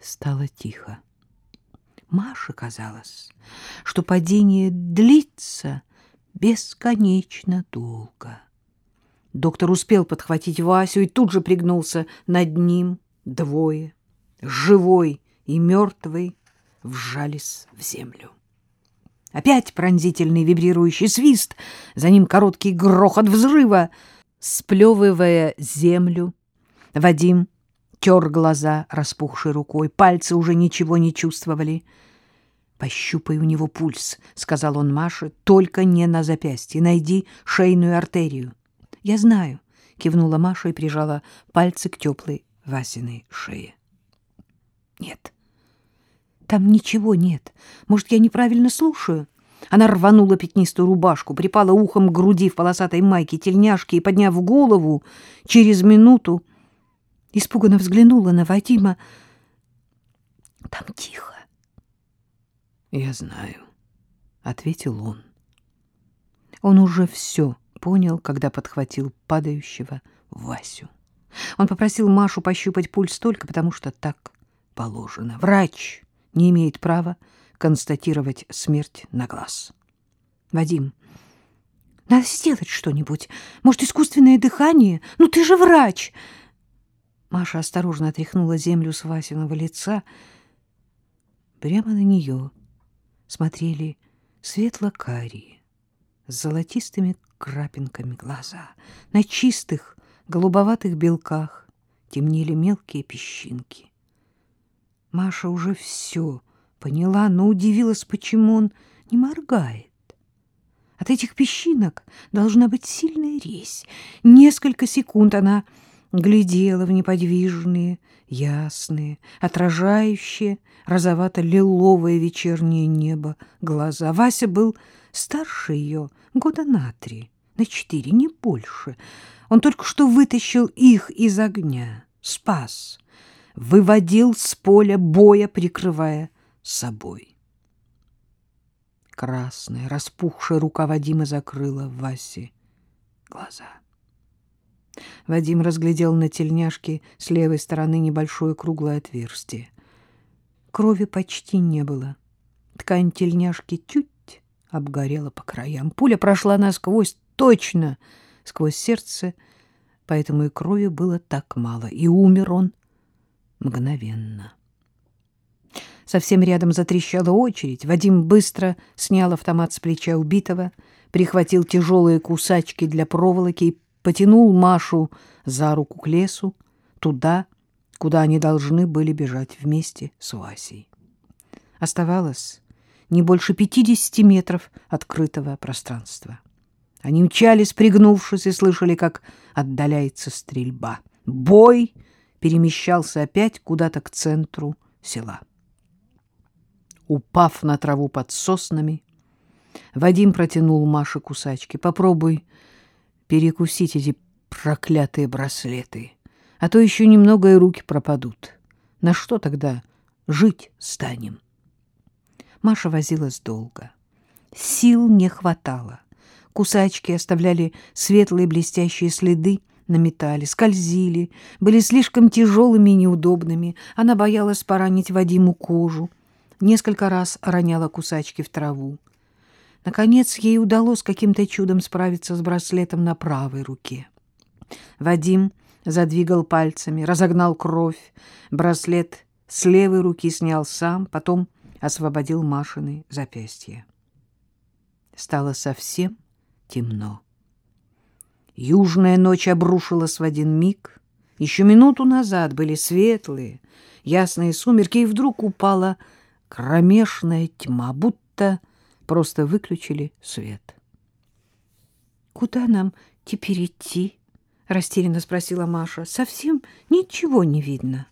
Стало тихо. Маше казалось, что падение длится бесконечно долго. Доктор успел подхватить Васю и тут же пригнулся над ним. Двое, живой и мертвый, вжались в землю. Опять пронзительный вибрирующий свист, за ним короткий грохот взрыва. Сплевывая землю, Вадим тер глаза распухшей рукой, пальцы уже ничего не чувствовали. «Пощупай у него пульс», — сказал он Маше, — «только не на запястье, найди шейную артерию». «Я знаю», — кивнула Маша и прижала пальцы к теплой Васиной шее. «Нет, там ничего нет. Может, я неправильно слушаю?» Она рванула пятнистую рубашку, припала ухом к груди в полосатой майке тельняшки и, подняв голову, через минуту испуганно взглянула на Вадима. «Там тихо». «Я знаю», — ответил он. Он уже все понял, когда подхватил падающего Васю. Он попросил Машу пощупать пульс только потому, что так положено. Врач не имеет права констатировать смерть на глаз. Вадим, надо сделать что-нибудь. Может, искусственное дыхание? Ну, ты же врач. Маша осторожно отряхнула землю с Васиного лица. Прямо на нее смотрели светло-карие, с золотистыми крапинками глаза. На чистых голубоватых белках темнели мелкие песчинки. Маша уже все поняла, но удивилась, почему он не моргает. От этих песчинок должна быть сильная резь. Несколько секунд она глядела в неподвижные, ясные, отражающие розовато-лиловое вечернее небо глаза. Вася был старше ее года на три, на четыре, не больше. Он только что вытащил их из огня, спас, выводил с поля боя, прикрывая собой. Красная, распухшая рука Вадима закрыла Васе глаза. Вадим разглядел на тельняшке с левой стороны небольшое круглое отверстие. Крови почти не было. Ткань тельняшки чуть обгорела по краям. Пуля прошла насквозь, точно сквозь сердце, поэтому и крови было так мало, и умер он мгновенно. Совсем рядом затрещала очередь. Вадим быстро снял автомат с плеча убитого, прихватил тяжелые кусачки для проволоки и потянул Машу за руку к лесу, туда, куда они должны были бежать вместе с Васей. Оставалось не больше пятидесяти метров открытого пространства. Они мчались, пригнувшись, и слышали, как отдаляется стрельба. Бой перемещался опять куда-то к центру села. Упав на траву под соснами, Вадим протянул Маше кусачки. «Попробуй перекусить эти проклятые браслеты, а то еще немного и руки пропадут. На что тогда жить станем?» Маша возилась долго. Сил не хватало. Кусачки оставляли светлые блестящие следы на металле, скользили, были слишком тяжелыми и неудобными. Она боялась поранить Вадиму кожу. Несколько раз роняла кусачки в траву. Наконец ей удалось каким-то чудом справиться с браслетом на правой руке. Вадим задвигал пальцами, разогнал кровь. Браслет с левой руки снял сам, потом освободил Машины запястье. Стало совсем темно. Южная ночь обрушилась в один миг. Еще минуту назад были светлые, ясные сумерки, и вдруг упала кромешная тьма, будто просто выключили свет. — Куда нам теперь идти? — растерянно спросила Маша. — Совсем ничего не видно.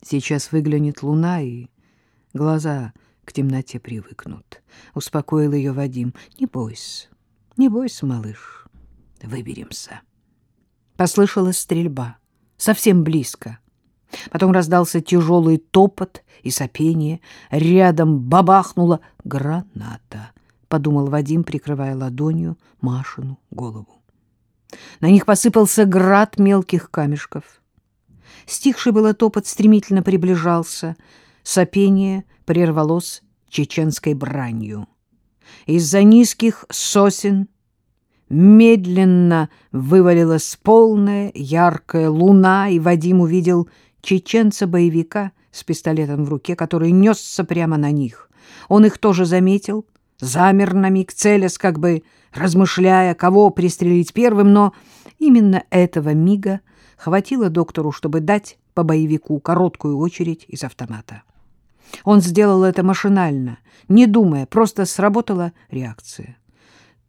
Сейчас выглянет луна, и глаза к темноте привыкнут. Успокоил ее Вадим. Не бойся, не бойся, малыш, выберемся. Послышалась стрельба, совсем близко. Потом раздался тяжелый топот и сопение. Рядом бабахнула граната, — подумал Вадим, прикрывая ладонью Машину голову. На них посыпался град мелких камешков. Стихший было топот стремительно приближался, сопение прервалось чеченской бранью. Из-за низких сосен медленно вывалилась полная яркая луна, и Вадим увидел чеченца-боевика с пистолетом в руке, который несся прямо на них. Он их тоже заметил, замер на миг, целясь, как бы размышляя, кого пристрелить первым, но именно этого мига хватило доктору, чтобы дать по боевику короткую очередь из автомата. Он сделал это машинально, не думая, просто сработала реакция.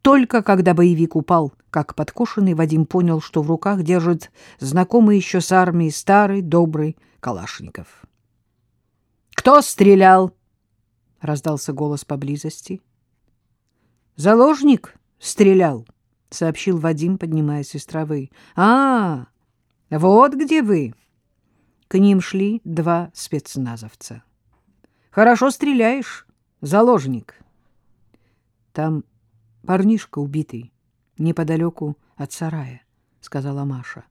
Только когда боевик упал, как подкошенный, Вадим понял, что в руках держит знакомый еще с армии старый добрый Калашников. «Кто стрелял?» — раздался голос поблизости. «Заложник стрелял», — сообщил Вадим, поднимаясь из травы. «А, вот где вы!» К ним шли два спецназовца. «Хорошо стреляешь, заложник». «Там парнишка убитый, неподалеку от сарая», — сказала Маша.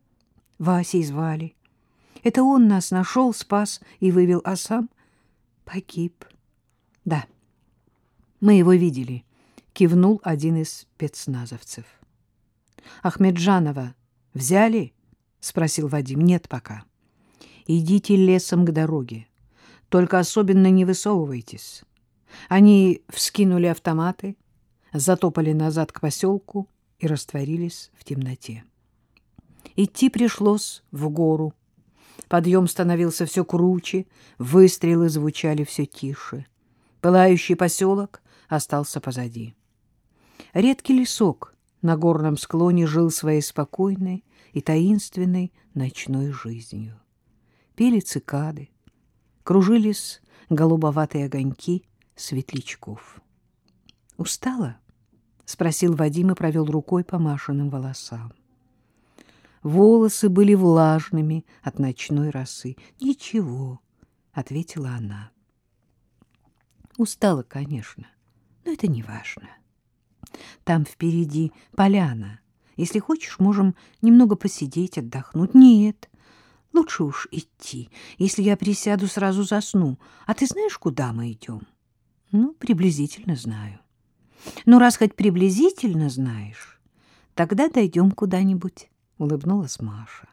«Васей звали. Это он нас нашел, спас и вывел, а сам погиб». «Да, мы его видели», — кивнул один из спецназовцев. «Ахмеджанова взяли?» — спросил Вадим. «Нет пока. Идите лесом к дороге. Только особенно не высовывайтесь». Они вскинули автоматы, затопали назад к поселку и растворились в темноте. Идти пришлось в гору. Подъем становился все круче, выстрелы звучали все тише. Пылающий поселок остался позади. Редкий лесок на горном склоне жил своей спокойной и таинственной ночной жизнью. Пели цикады, кружились голубоватые огоньки светлячков. «Устала?» — спросил Вадим и провел рукой по Машиным волосам. Волосы были влажными от ночной росы. «Ничего», — ответила она. Устала, конечно, но это не важно. Там впереди поляна. Если хочешь, можем немного посидеть, отдохнуть. Нет, лучше уж идти. Если я присяду, сразу засну. А ты знаешь, куда мы идем? Ну, приблизительно знаю. Ну, раз хоть приблизительно знаешь, тогда дойдем куда-нибудь, — улыбнулась Маша.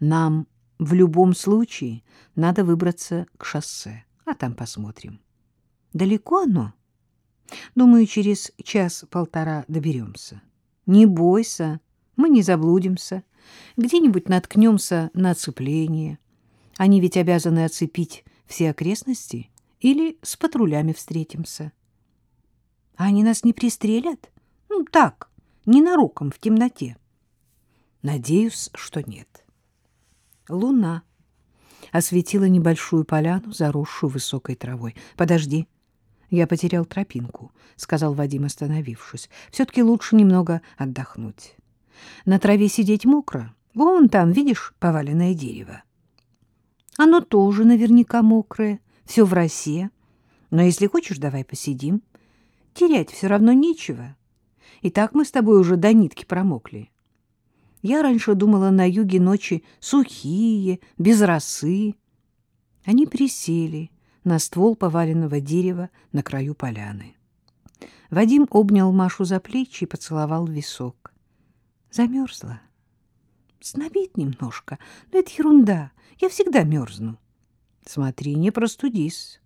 Нам в любом случае надо выбраться к шоссе, а там посмотрим. Далеко оно? Думаю, через час-полтора доберемся. Не бойся, мы не заблудимся. Где-нибудь наткнемся на оцепление. Они ведь обязаны оцепить все окрестности или с патрулями встретимся. А они нас не пристрелят? Ну, так, ненароком, в темноте. Надеюсь, что нет. Луна осветила небольшую поляну, заросшую высокой травой. Подожди, — я потерял тропинку, — сказал Вадим, остановившись. Все-таки лучше немного отдохнуть. На траве сидеть мокро. Вон там, видишь, поваленное дерево. Оно тоже наверняка мокрое, все в росе. Но если хочешь, давай посидим. Терять все равно нечего. И так мы с тобой уже до нитки промокли. Я раньше думала, на юге ночи сухие, без росы. Они присели, на ствол поваленного дерева на краю поляны. Вадим обнял Машу за плечи и поцеловал висок. Замерзла. Снобит немножко, но это ерунда. Я всегда мерзну. Смотри, не простудись.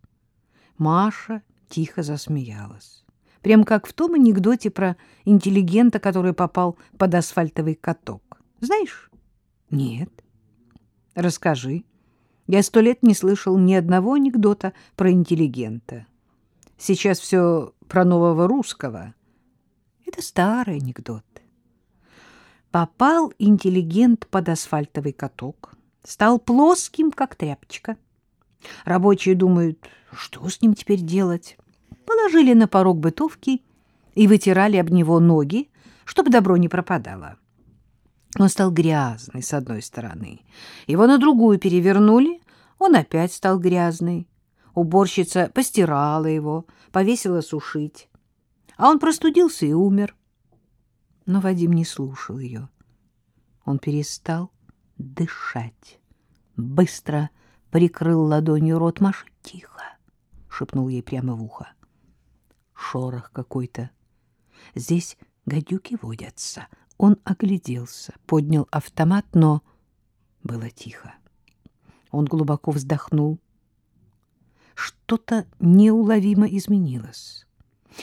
Маша тихо засмеялась. Прям как в том анекдоте про интеллигента, который попал под асфальтовый каток. Знаешь? Нет. Расскажи. Я сто лет не слышал ни одного анекдота про интеллигента. Сейчас все про нового русского. Это старый анекдот. Попал интеллигент под асфальтовый каток, стал плоским, как тряпочка. Рабочие думают, что с ним теперь делать. Положили на порог бытовки и вытирали об него ноги, чтобы добро не пропадало. Он стал грязный с одной стороны. Его на другую перевернули, он опять стал грязный. Уборщица постирала его, повесила сушить. А он простудился и умер. Но Вадим не слушал ее. Он перестал дышать. быстро прикрыл ладонью рот. Маша, тихо, шепнул ей прямо в ухо. Шорох какой-то. Здесь гадюки водятся. Он огляделся, поднял автомат, но было тихо. Он глубоко вздохнул. Что-то неуловимо изменилось.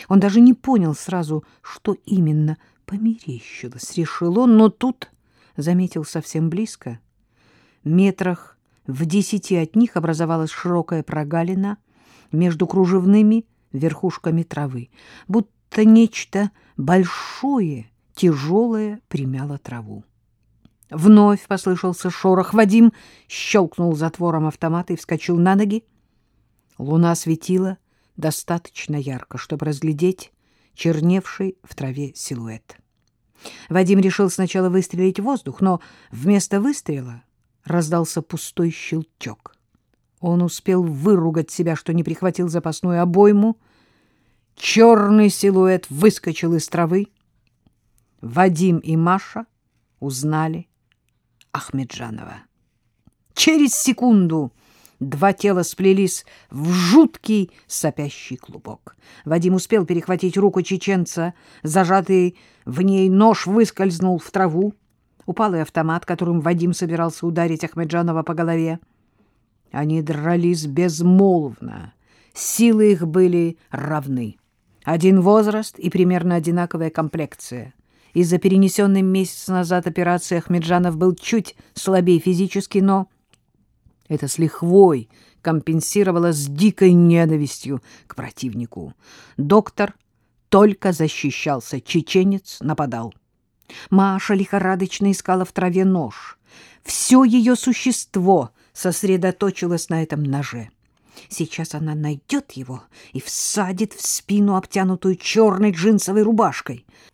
Он даже не понял сразу, что именно померещилось, решил он, но тут заметил совсем близко. Метрах в десяти от них образовалась широкая прогалина между кружевными верхушками травы, будто нечто большое, тяжелое примяло траву. Вновь послышался шорох. Вадим щелкнул затвором автомата и вскочил на ноги. Луна светила достаточно ярко, чтобы разглядеть черневший в траве силуэт. Вадим решил сначала выстрелить в воздух, но вместо выстрела раздался пустой щелчок. Он успел выругать себя, что не прихватил запасную обойму. Черный силуэт выскочил из травы. Вадим и Маша узнали Ахмеджанова. Через секунду два тела сплелись в жуткий сопящий клубок. Вадим успел перехватить руку чеченца, зажатый в ней нож выскользнул в траву. Упал и автомат, которым Вадим собирался ударить Ахмеджанова по голове. Они дрались безмолвно. Силы их были равны. Один возраст и примерно одинаковая комплекция. Из-за перенесенной месяц назад операции Ахмеджанов был чуть слабее физически, но это с лихвой компенсировало с дикой ненавистью к противнику. Доктор только защищался, чеченец нападал. Маша лихорадочно искала в траве нож. Все ее существо сосредоточилось на этом ноже. Сейчас она найдет его и всадит в спину, обтянутую черной джинсовой рубашкой.